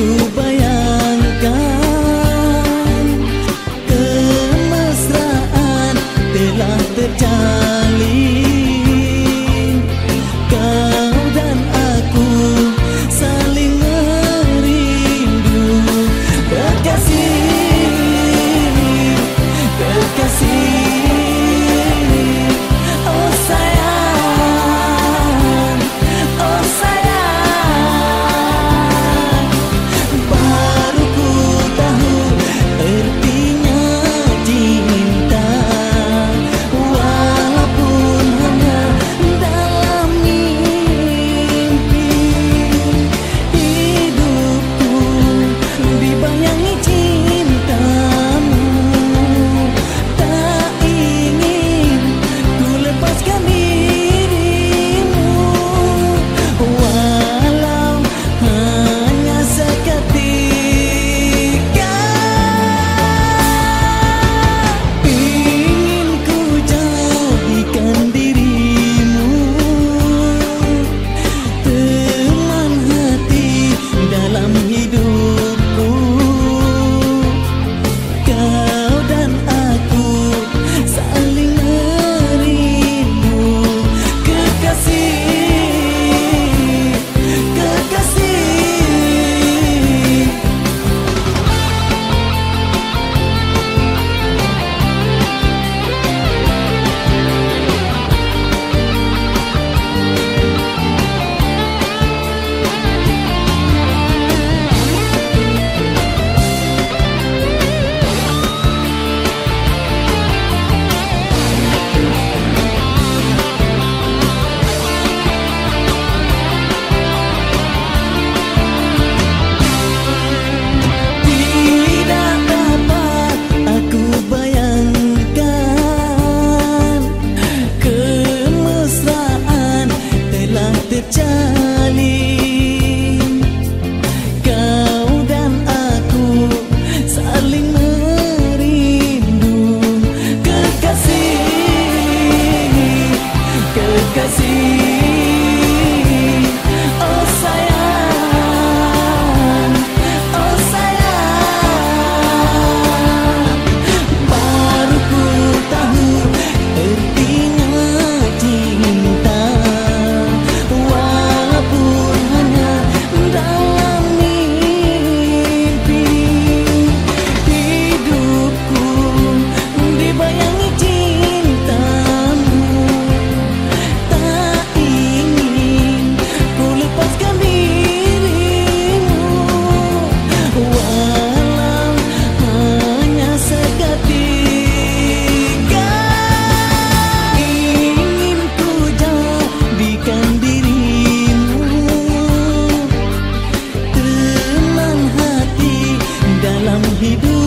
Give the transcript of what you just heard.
You. see. Dalam hidup